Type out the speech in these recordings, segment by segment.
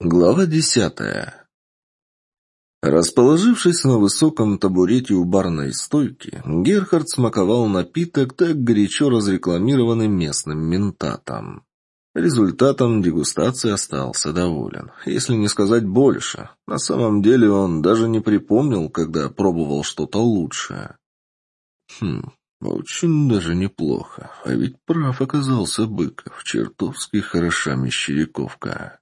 Глава десятая. Расположившись на высоком табурете у барной стойки, Герхард смаковал напиток, так горячо разрекламированный местным ментатом. Результатом дегустации остался доволен, если не сказать больше. На самом деле он даже не припомнил, когда пробовал что-то лучшее. Хм, очень даже неплохо. А ведь прав оказался Быков. Чертовски хороша мещеряковка.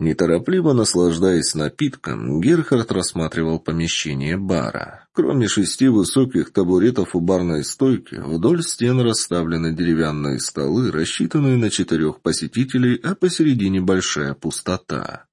Неторопливо наслаждаясь напитком, Герхард рассматривал помещение бара. Кроме шести высоких табуретов у барной стойки, вдоль стен расставлены деревянные столы, рассчитанные на четырех посетителей, а посередине большая пустота.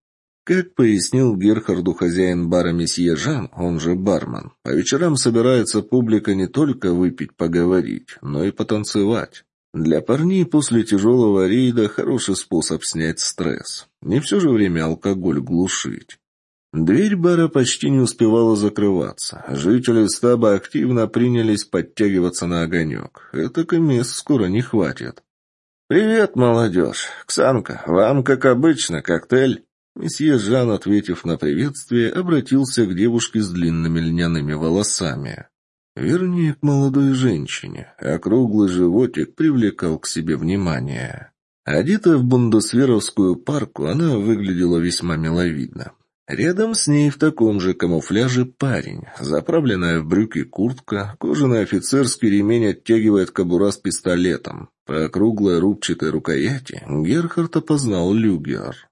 Как пояснил Герхарду хозяин бара месье Жан, он же бармен, по вечерам собирается публика не только выпить, поговорить, но и потанцевать. Для парней после тяжелого рейда хороший способ снять стресс. Не все же время алкоголь глушить. Дверь бара почти не успевала закрываться. Жители стаба активно принялись подтягиваться на огонек. Это мест скоро не хватит. «Привет, молодежь! Ксанка, вам, как обычно, коктейль?» Месье Жан, ответив на приветствие, обратился к девушке с длинными льняными волосами. Вернее, к молодой женщине, а круглый животик привлекал к себе внимание. Одетая в бундесверовскую парку, она выглядела весьма миловидно. Рядом с ней в таком же камуфляже парень, заправленная в брюки куртка, кожаный офицерский ремень оттягивает кобура с пистолетом. По круглой рубчатой рукояти Герхард опознал люгер.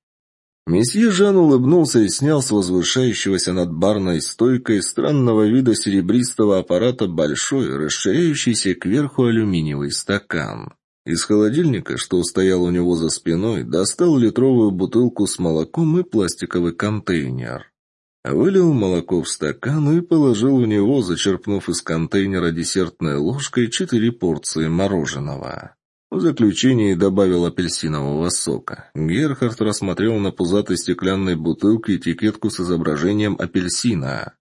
Месье Жан улыбнулся и снял с возвышающегося над барной стойкой странного вида серебристого аппарата большой, расширяющийся кверху алюминиевый стакан. Из холодильника, что стоял у него за спиной, достал литровую бутылку с молоком и пластиковый контейнер. Вылил молоко в стакан и положил в него, зачерпнув из контейнера десертной ложкой, четыре порции мороженого. В заключение добавил апельсинового сока. Герхард рассмотрел на пузатой стеклянной бутылке этикетку с изображением апельсина.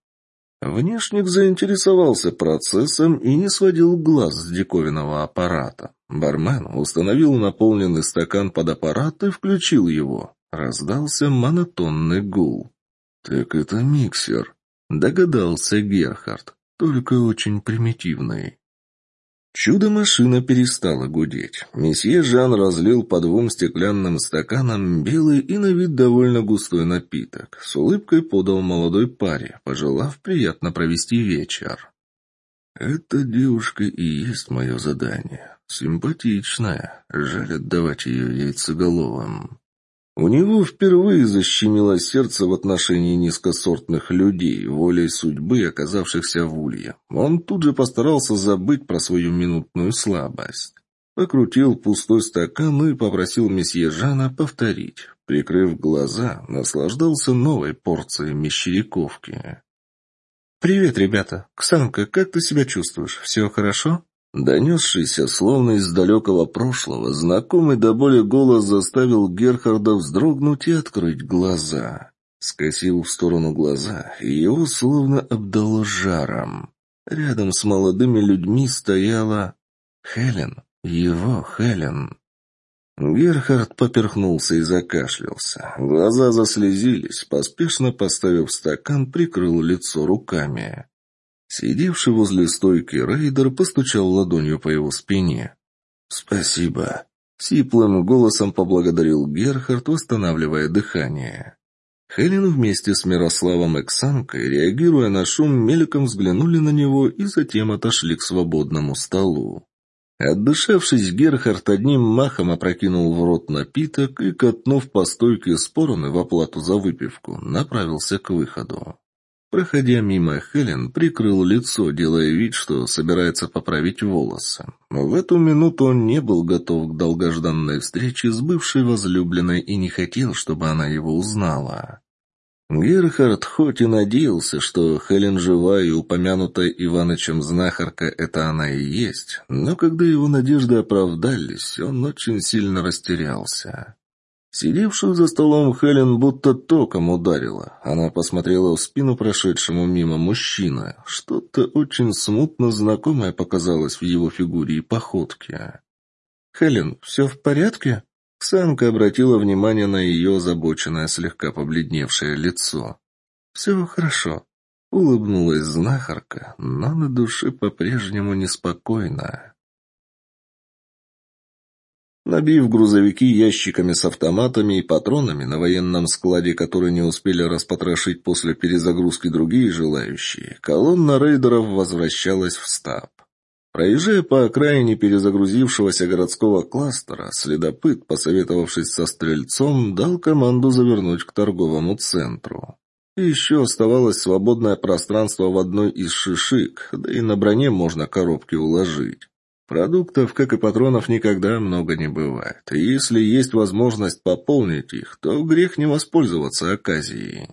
Внешник заинтересовался процессом и не сводил глаз с диковинного аппарата. Бармен установил наполненный стакан под аппарат и включил его. Раздался монотонный гул. «Так это миксер», — догадался Герхард, только очень примитивный. Чудо-машина перестала гудеть. Месье Жан разлил по двум стеклянным стаканам белый и на вид довольно густой напиток. С улыбкой подал молодой паре, пожелав приятно провести вечер. «Эта девушка и есть мое задание. Симпатичная. Жаль отдавать ее яйцеголовым». У него впервые защемило сердце в отношении низкосортных людей, волей судьбы, оказавшихся в улье. Он тут же постарался забыть про свою минутную слабость. Покрутил пустой стакан и попросил месье Жана повторить. Прикрыв глаза, наслаждался новой порцией мещеряковки. «Привет, ребята. Ксанка, как ты себя чувствуешь? Все хорошо?» Донесшийся, словно из далекого прошлого, знакомый до боли голос заставил Герхарда вздрогнуть и открыть глаза. Скосил в сторону глаза, и его словно обдало жаром. Рядом с молодыми людьми стояла Хелен, его Хелен. Герхард поперхнулся и закашлялся. Глаза заслезились, поспешно поставив стакан, прикрыл лицо руками. Сидевший возле стойки рейдер постучал ладонью по его спине. «Спасибо», — сиплым голосом поблагодарил Герхард, восстанавливая дыхание. Хелен вместе с Мирославом и Ксанкой, реагируя на шум, мельком взглянули на него и затем отошли к свободному столу. Отдышавшись, Герхард одним махом опрокинул в рот напиток и, катнув по стойке спороны в оплату за выпивку, направился к выходу. Проходя мимо Хелен, прикрыл лицо, делая вид, что собирается поправить волосы. В эту минуту он не был готов к долгожданной встрече с бывшей возлюбленной и не хотел, чтобы она его узнала. Герхард хоть и надеялся, что Хелен жива и упомянутая Иванычем знахарка — это она и есть, но когда его надежды оправдались, он очень сильно растерялся. Сидевшую за столом Хелен будто током ударила. Она посмотрела в спину прошедшему мимо мужчины. Что-то очень смутно знакомое показалось в его фигуре и походке. «Хелен, все в порядке?» Ксанка обратила внимание на ее озабоченное, слегка побледневшее лицо. «Все хорошо», — улыбнулась знахарка, но на душе по-прежнему неспокойно. Набив грузовики ящиками с автоматами и патронами на военном складе, который не успели распотрошить после перезагрузки другие желающие, колонна рейдеров возвращалась в стаб. Проезжая по окраине перезагрузившегося городского кластера, следопыт, посоветовавшись со стрельцом, дал команду завернуть к торговому центру. И еще оставалось свободное пространство в одной из шишик, да и на броне можно коробки уложить. Продуктов, как и патронов, никогда много не бывает. И если есть возможность пополнить их, то грех не воспользоваться оказией.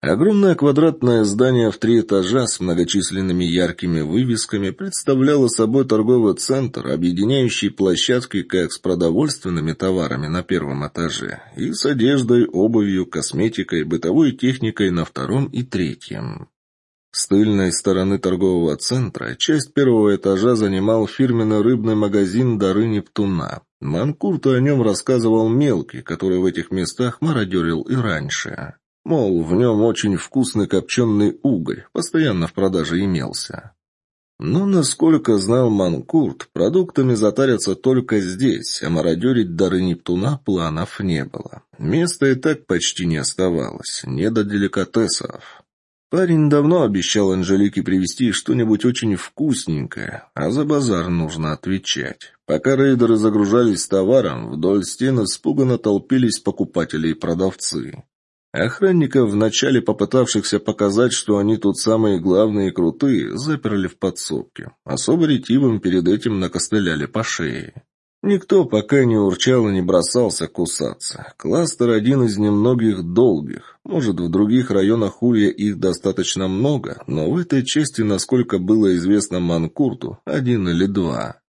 Огромное квадратное здание в три этажа с многочисленными яркими вывесками представляло собой торговый центр, объединяющий площадки как с продовольственными товарами на первом этаже и с одеждой, обувью, косметикой, бытовой техникой на втором и третьем. С тыльной стороны торгового центра часть первого этажа занимал фирменный рыбный магазин «Дары Нептуна». Манкурту о нем рассказывал Мелкий, который в этих местах мародерил и раньше. Мол, в нем очень вкусный копченый уголь, постоянно в продаже имелся. Но, насколько знал Манкурт, продуктами затарятся только здесь, а мародерить дары Нептуна планов не было. Места и так почти не оставалось, не до деликатесов. Парень давно обещал Анжелике привезти что-нибудь очень вкусненькое, а за базар нужно отвечать. Пока рейдеры загружались товаром, вдоль стены испуганно толпились покупатели и продавцы. Охранников, вначале попытавшихся показать, что они тут самые главные и крутые, заперли в подсобке. Особо ретивым перед этим накостыляли по шее. Никто пока не урчал и не бросался кусаться. Кластер один из немногих долгих. Может, в других районах Улья их достаточно много, но в этой части, насколько было известно Манкурту, один или два.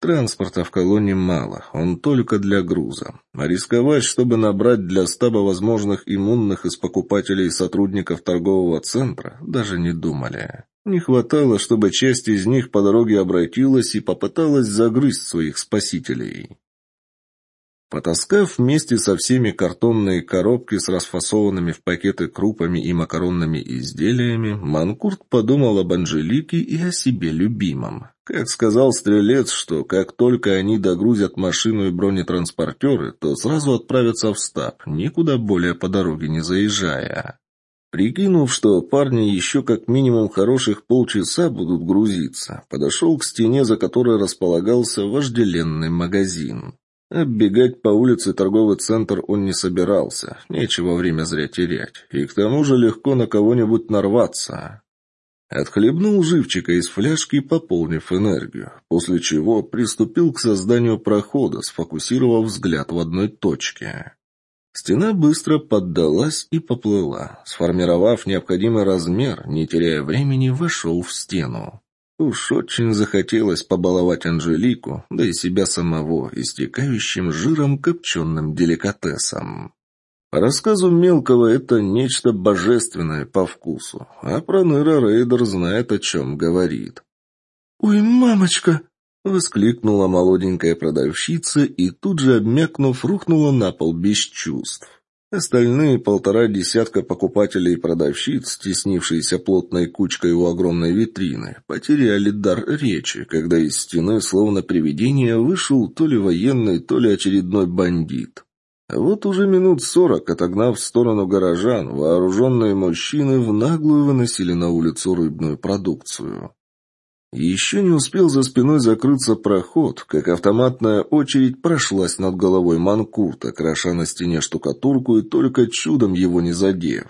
Транспорта в колонне мало, он только для груза. А рисковать, чтобы набрать для стаба возможных иммунных из покупателей и сотрудников торгового центра, даже не думали. Не хватало, чтобы часть из них по дороге обратилась и попыталась загрызть своих спасителей. Потаскав вместе со всеми картонные коробки с расфасованными в пакеты крупами и макаронными изделиями, Манкурт подумал об Анжелике и о себе любимом. Как сказал стрелец, что как только они догрузят машину и бронетранспортеры, то сразу отправятся в стаб, никуда более по дороге не заезжая. Прикинув, что парни еще как минимум хороших полчаса будут грузиться, подошел к стене, за которой располагался вожделенный магазин. Оббегать по улице торговый центр он не собирался, нечего время зря терять, и к тому же легко на кого-нибудь нарваться. Отхлебнул живчика из фляжки, пополнив энергию, после чего приступил к созданию прохода, сфокусировав взгляд в одной точке. Стена быстро поддалась и поплыла. Сформировав необходимый размер, не теряя времени, вошел в стену. Уж очень захотелось побаловать Анжелику, да и себя самого, истекающим жиром копченым деликатесом. По рассказу Мелкого, это нечто божественное по вкусу, а Проныра Рейдер знает, о чем говорит. «Ой, мамочка!» — воскликнула молоденькая продавщица и тут же, обмякнув, рухнула на пол без чувств. Остальные полтора десятка покупателей и продавщиц, стеснившиеся плотной кучкой у огромной витрины, потеряли дар речи, когда из стены, словно привидение, вышел то ли военный, то ли очередной бандит. вот уже минут сорок, отогнав в сторону горожан, вооруженные мужчины в наглую выносили на улицу рыбную продукцию. Еще не успел за спиной закрыться проход, как автоматная очередь прошлась над головой Манкурта, кроша на стене штукатурку и только чудом его не задев.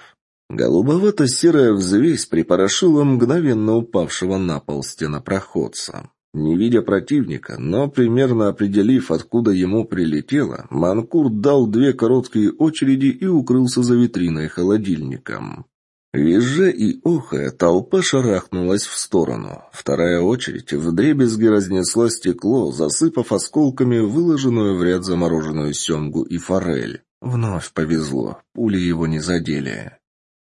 Голубовато-серая взвесь припорошила мгновенно упавшего на пол стенопроходца. Не видя противника, но примерно определив, откуда ему прилетело, Манкурт дал две короткие очереди и укрылся за витриной холодильником. Визжа и охая, толпа шарахнулась в сторону. Вторая очередь вдребезги разнесла стекло, засыпав осколками выложенную в ряд замороженную семгу и форель. Вновь повезло, пули его не задели.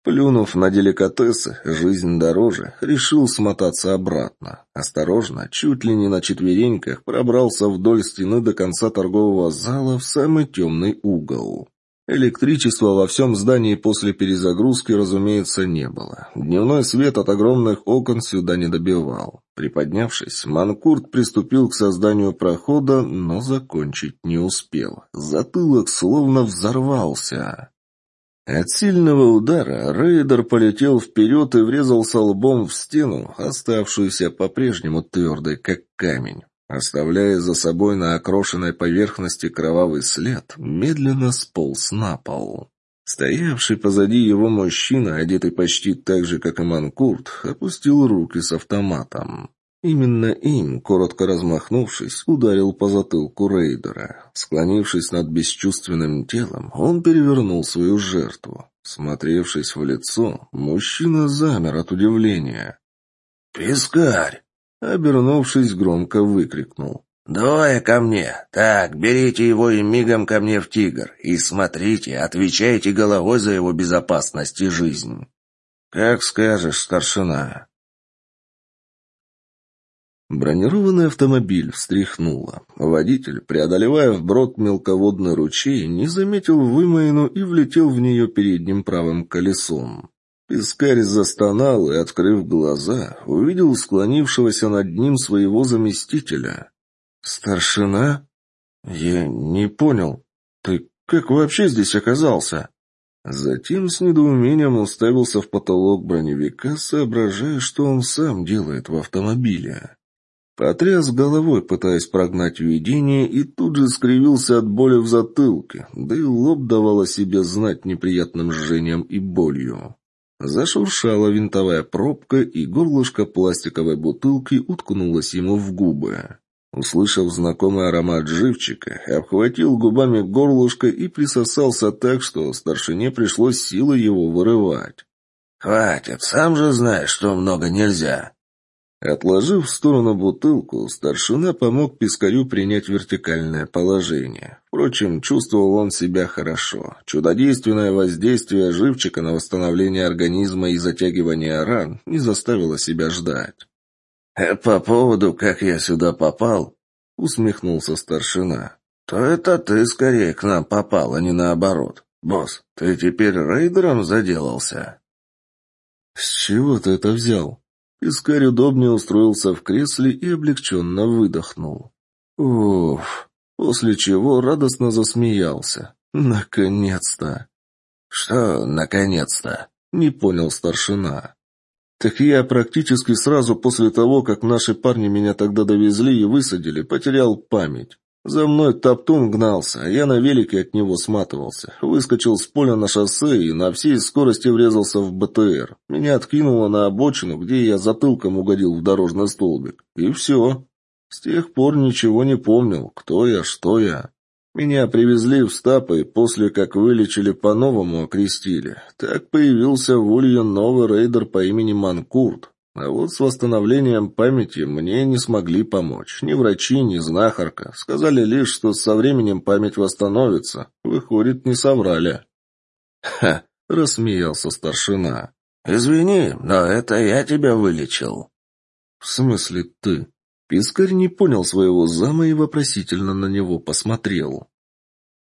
Плюнув на деликатесы, жизнь дороже, решил смотаться обратно. Осторожно, чуть ли не на четвереньках, пробрался вдоль стены до конца торгового зала в самый темный угол. Электричества во всем здании после перезагрузки, разумеется, не было. Дневной свет от огромных окон сюда не добивал. Приподнявшись, Манкурт приступил к созданию прохода, но закончить не успел. Затылок словно взорвался. От сильного удара рейдер полетел вперед и врезался лбом в стену, оставшуюся по-прежнему твердой, как камень. Оставляя за собой на окрошенной поверхности кровавый след, медленно сполз на пол. Стоявший позади его мужчина, одетый почти так же, как и Манкурт, опустил руки с автоматом. Именно им, коротко размахнувшись, ударил по затылку рейдера. Склонившись над бесчувственным телом, он перевернул свою жертву. Смотревшись в лицо, мужчина замер от удивления. «Пискарь!» — обернувшись, громко выкрикнул. «Двое ко мне! Так, берите его и мигом ко мне в тигр. И смотрите, отвечайте головой за его безопасность и жизнь». «Как скажешь, старшина». Бронированный автомобиль встряхнуло. Водитель, преодолевая вброд мелководный ручей, не заметил вымоину и влетел в нее передним правым колесом. Пискарь застонал и, открыв глаза, увидел склонившегося над ним своего заместителя. «Старшина? Я не понял. Ты как вообще здесь оказался?» Затем с недоумением уставился в потолок броневика, соображая, что он сам делает в автомобиле. Потряс головой, пытаясь прогнать видение, и тут же скривился от боли в затылке, да и лоб давал о себе знать неприятным жжением и болью. Зашуршала винтовая пробка, и горлышко пластиковой бутылки уткнулось ему в губы. Услышав знакомый аромат живчика, обхватил губами горлышко и присосался так, что старшине пришлось силой его вырывать. «Хватит, сам же знаешь, что много нельзя», Отложив в сторону бутылку, старшина помог пескарю принять вертикальное положение. Впрочем, чувствовал он себя хорошо. Чудодейственное воздействие живчика на восстановление организма и затягивание ран не заставило себя ждать. «Э, «По поводу, как я сюда попал», — усмехнулся старшина, — «то это ты скорее к нам попал, а не наоборот. Босс, ты теперь рейдером заделался?» «С чего ты это взял?» Искарь удобнее устроился в кресле и облегченно выдохнул. Уф, после чего радостно засмеялся. Наконец-то! Что «наконец-то»? Не понял старшина. Так я практически сразу после того, как наши парни меня тогда довезли и высадили, потерял память. За мной Топтун гнался, а я на велике от него сматывался. Выскочил с поля на шоссе и на всей скорости врезался в БТР. Меня откинуло на обочину, где я затылком угодил в дорожный столбик. И все. С тех пор ничего не помнил, кто я, что я. Меня привезли в стапы, и после как вылечили, по-новому окрестили. Так появился в Улье новый рейдер по имени Манкурт. А вот с восстановлением памяти мне не смогли помочь. Ни врачи, ни знахарка. Сказали лишь, что со временем память восстановится. Выходит, не соврали. «Ха!» — рассмеялся старшина. «Извини, но это я тебя вылечил». «В смысле ты?» Пискарь не понял своего зама и вопросительно на него посмотрел.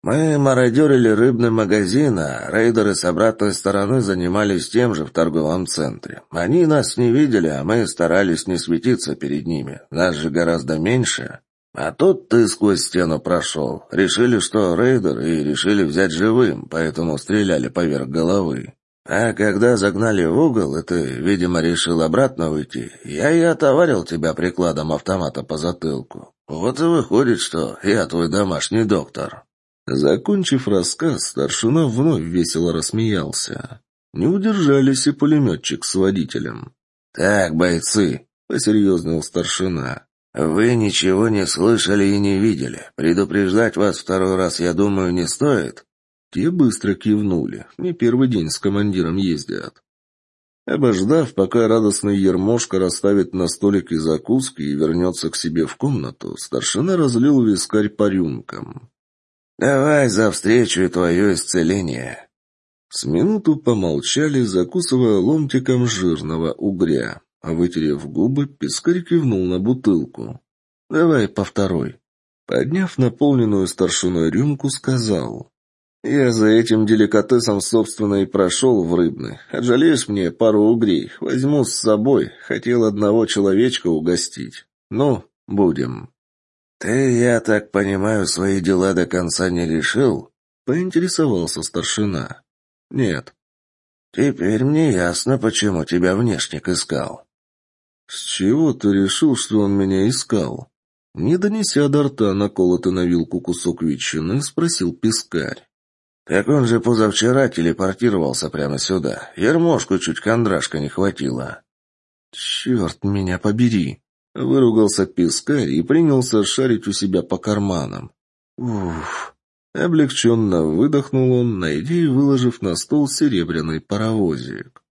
Мы мародерили рыбный магазин, а рейдеры с обратной стороны занимались тем же в торговом центре. Они нас не видели, а мы старались не светиться перед ними. Нас же гораздо меньше. А тут ты сквозь стену прошел. Решили, что рейдер, и решили взять живым, поэтому стреляли поверх головы. А когда загнали в угол, и ты, видимо, решил обратно уйти, я и отоварил тебя прикладом автомата по затылку. Вот и выходит, что я твой домашний доктор. Закончив рассказ, старшина вновь весело рассмеялся. Не удержались и пулеметчик с водителем. «Так, бойцы», — посерьезнел старшина, — «вы ничего не слышали и не видели. Предупреждать вас второй раз, я думаю, не стоит?» Те быстро кивнули. Не первый день с командиром ездят. Обождав, пока радостный Ермошка расставит на столике закуски и вернется к себе в комнату, старшина разлил вискарь по рюмкам. «Давай за встречу и твое исцеление». С минуту помолчали, закусывая ломтиком жирного угря. А вытерев губы, пескарь кивнул на бутылку. «Давай по второй». Подняв наполненную старшиной рюмку, сказал. «Я за этим деликатесом, собственно, и прошел в рыбный. Отжалеешь мне пару угрей? Возьму с собой. Хотел одного человечка угостить. Ну, будем». «Ты, я так понимаю, свои дела до конца не решил?» — поинтересовался старшина. «Нет». «Теперь мне ясно, почему тебя внешник искал». «С чего ты решил, что он меня искал?» Не донеся до рта наколотый на вилку кусок ветчины, спросил пескарь. «Так он же позавчера телепортировался прямо сюда. Ермошку чуть кондрашка не хватило». «Черт меня побери!» Выругался пескарь и принялся шарить у себя по карманам. «Уф!» Облегченно выдохнул он, найдя и выложив на стол серебряный паровозик.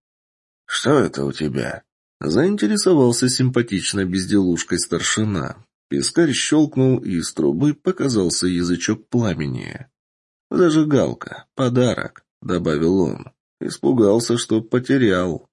«Что это у тебя?» Заинтересовался симпатичной безделушкой старшина. Пескарь щелкнул, и из трубы показался язычок пламени. «Зажигалка. Подарок», — добавил он. Испугался, что потерял.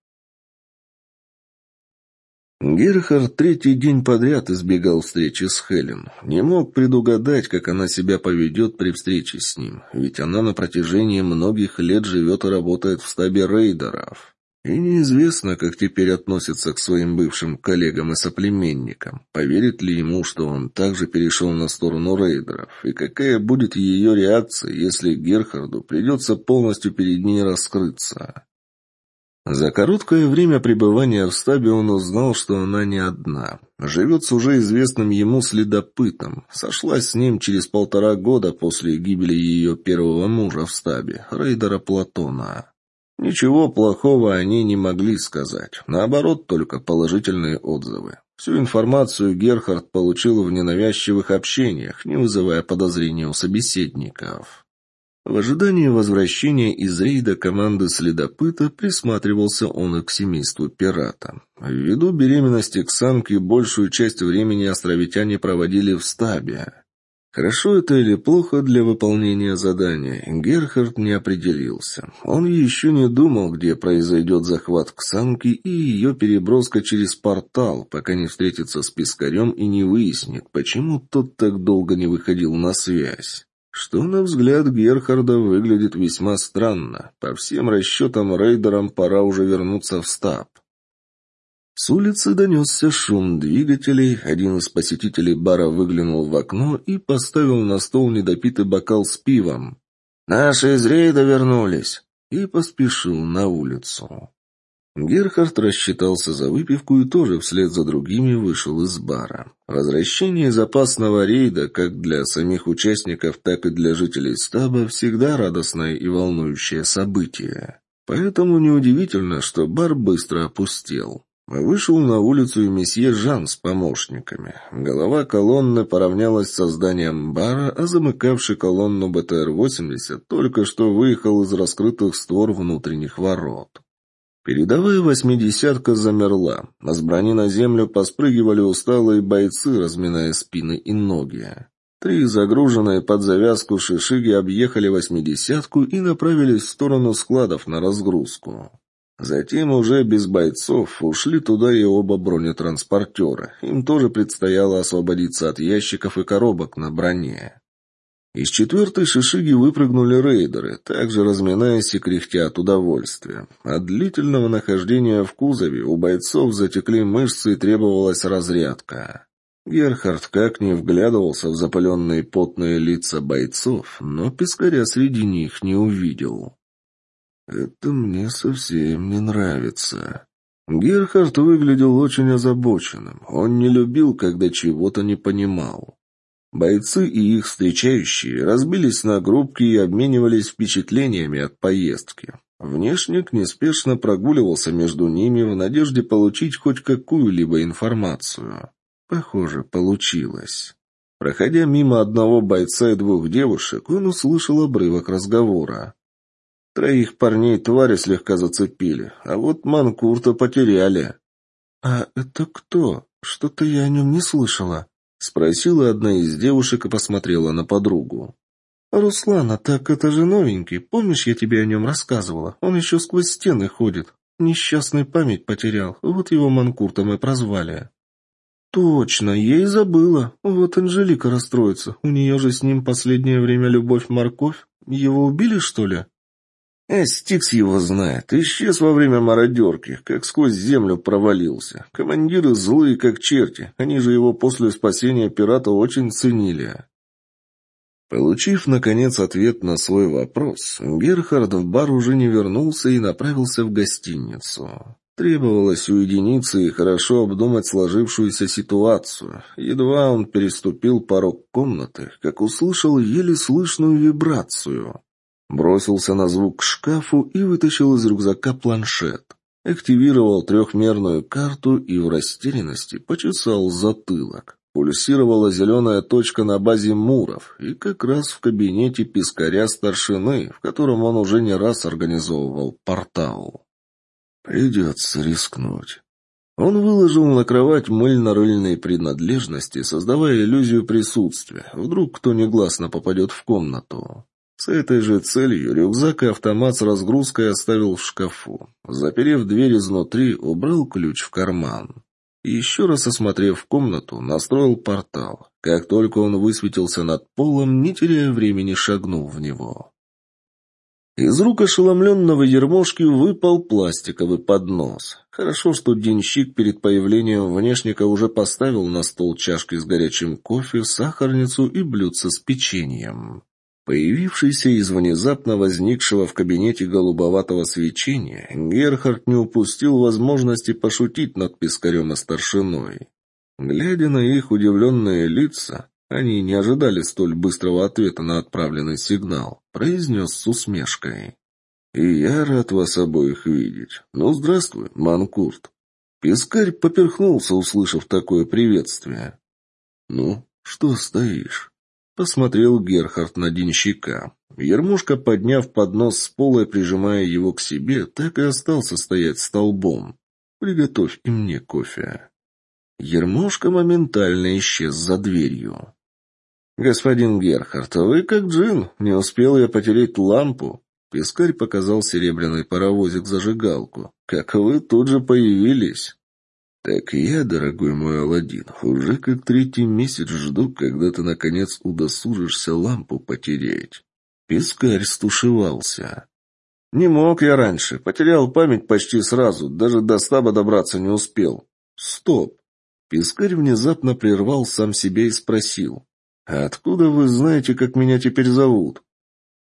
Герхард третий день подряд избегал встречи с Хелен. Не мог предугадать, как она себя поведет при встрече с ним, ведь она на протяжении многих лет живет и работает в стабе рейдеров. И неизвестно, как теперь относится к своим бывшим коллегам и соплеменникам. Поверит ли ему, что он также перешел на сторону рейдеров? И какая будет ее реакция, если Герхарду придется полностью перед ней раскрыться? За короткое время пребывания в стабе он узнал, что она не одна. Живет с уже известным ему следопытом. Сошлась с ним через полтора года после гибели ее первого мужа в стабе, рейдера Платона. Ничего плохого они не могли сказать. Наоборот, только положительные отзывы. Всю информацию Герхард получил в ненавязчивых общениях, не вызывая подозрений у собеседников. В ожидании возвращения из рейда команды следопыта присматривался он и к семейству пирата. Ввиду беременности Ксанки большую часть времени островитяне проводили в стабе. Хорошо это или плохо для выполнения задания, Герхард не определился. Он еще не думал, где произойдет захват Ксанки и ее переброска через портал, пока не встретится с Пискарем и не выяснит, почему тот так долго не выходил на связь. Что, на взгляд Герхарда, выглядит весьма странно. По всем расчетам рейдерам пора уже вернуться в стаб. С улицы донесся шум двигателей, один из посетителей бара выглянул в окно и поставил на стол недопитый бокал с пивом. «Наши из рейда вернулись!» и поспешил на улицу. Герхард рассчитался за выпивку и тоже вслед за другими вышел из бара. Возвращение из опасного рейда, как для самих участников, так и для жителей стаба, всегда радостное и волнующее событие. Поэтому неудивительно, что бар быстро опустел. Вышел на улицу и месье Жан с помощниками. Голова колонны поравнялась со зданием бара, а замыкавший колонну БТР-80 только что выехал из раскрытых створ внутренних ворот. Передовая восьмидесятка замерла. С брони на землю поспрыгивали усталые бойцы, разминая спины и ноги. Три загруженные под завязку шишиги объехали восьмидесятку и направились в сторону складов на разгрузку. Затем уже без бойцов ушли туда и оба бронетранспортера. Им тоже предстояло освободиться от ящиков и коробок на броне. Из четвертой шишиги выпрыгнули рейдеры, также разминаясь и кряхтя от удовольствия. От длительного нахождения в кузове у бойцов затекли мышцы и требовалась разрядка. Герхард как ни вглядывался в запаленные потные лица бойцов, но пескаря среди них не увидел. «Это мне совсем не нравится». Герхард выглядел очень озабоченным. Он не любил, когда чего-то не понимал. Бойцы и их встречающие разбились на группки и обменивались впечатлениями от поездки. Внешник неспешно прогуливался между ними в надежде получить хоть какую-либо информацию. Похоже, получилось. Проходя мимо одного бойца и двух девушек, он услышал обрывок разговора. Троих парней твари слегка зацепили, а вот Манкурта потеряли. — А это кто? Что-то я о нем не слышала. — спросила одна из девушек и посмотрела на подругу. «Руслана, так это же новенький. Помнишь, я тебе о нем рассказывала? Он еще сквозь стены ходит. Несчастный память потерял. Вот его Манкуртом и прозвали». «Точно, я и забыла. Вот Анжелика расстроится. У нее же с ним последнее время любовь-морковь. Его убили, что ли?» А Стикс его знает. Исчез во время мародерки, как сквозь землю провалился. Командиры злые, как черти. Они же его после спасения пирата очень ценили. Получив, наконец, ответ на свой вопрос, Герхард в бар уже не вернулся и направился в гостиницу. Требовалось уединиться и хорошо обдумать сложившуюся ситуацию. Едва он переступил порог комнаты, как услышал еле слышную вибрацию. Бросился на звук к шкафу и вытащил из рюкзака планшет. Активировал трехмерную карту и в растерянности почесал затылок. Пульсировала зеленая точка на базе Муров, и как раз в кабинете пискаря старшины, в котором он уже не раз организовывал портал. Придется рискнуть. Он выложил на кровать мыльно-рыльные принадлежности, создавая иллюзию присутствия. Вдруг кто негласно попадет в комнату. С этой же целью рюкзак и автомат с разгрузкой оставил в шкафу. Заперев дверь изнутри, убрал ключ в карман. Еще раз осмотрев комнату, настроил портал. Как только он высветился над полом, не теряя времени, шагнул в него. Из рук ошеломленного ермошки выпал пластиковый поднос. Хорошо, что денщик перед появлением внешника уже поставил на стол чашки с горячим кофе, сахарницу и блюдце с печеньем. Появившийся из внезапно возникшего в кабинете голубоватого свечения, Герхард не упустил возможности пошутить над пескарем и старшиной. Глядя на их удивленные лица, они не ожидали столь быстрого ответа на отправленный сигнал, произнес с усмешкой. «И я рад вас обоих видеть. Ну, здравствуй, Манкурт». Пескарь поперхнулся, услышав такое приветствие. «Ну, что стоишь?» Посмотрел Герхард на денщика. Ермушка, подняв поднос с пола и прижимая его к себе, так и остался стоять столбом. «Приготовь и мне кофе». Ермушка моментально исчез за дверью. «Господин Герхард, вы как джин. Не успел я потереть лампу». Пескарь показал серебряный паровозик-зажигалку. «Как вы тут же появились». «Так я, дорогой мой Аладдин, уже как третий месяц жду, когда ты, наконец, удосужишься лампу потереть». Пескарь стушевался. «Не мог я раньше. Потерял память почти сразу. Даже до стаба добраться не успел». «Стоп!» Пескарь внезапно прервал сам себя и спросил. «А откуда вы знаете, как меня теперь зовут?»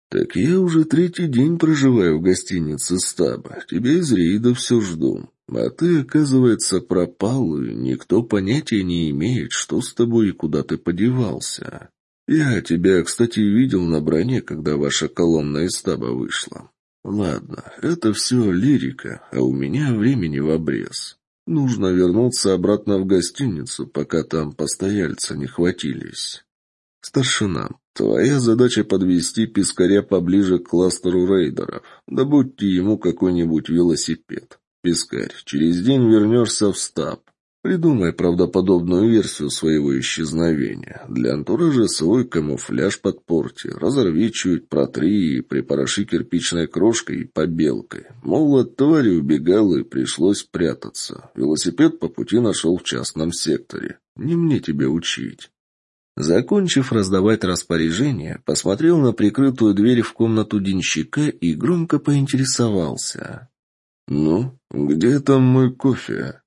«Так я уже третий день проживаю в гостинице стаба. Тебя из рейда все жду. А ты, оказывается, пропал, и никто понятия не имеет, что с тобой и куда ты подевался. Я тебя, кстати, видел на броне, когда ваша колонна из стаба вышла. Ладно, это все лирика, а у меня времени в обрез. Нужно вернуться обратно в гостиницу, пока там постояльца не хватились. Старшина, твоя задача подвести пискаря поближе к кластеру рейдеров. Добудьте ему какой-нибудь велосипед. Пискарь, через день вернешься в стаб. Придумай правдоподобную версию своего исчезновения. Для антуража свой камуфляж подпорти, разорви чуть, протри и припороши кирпичной крошкой и побелкой. Мол, от твари убегал и пришлось прятаться. Велосипед по пути нашел в частном секторе. Не мне тебе учить. Закончив раздавать распоряжение, посмотрел на прикрытую дверь в комнату денщика и громко поинтересовался. «Ну, где там мой кофе?»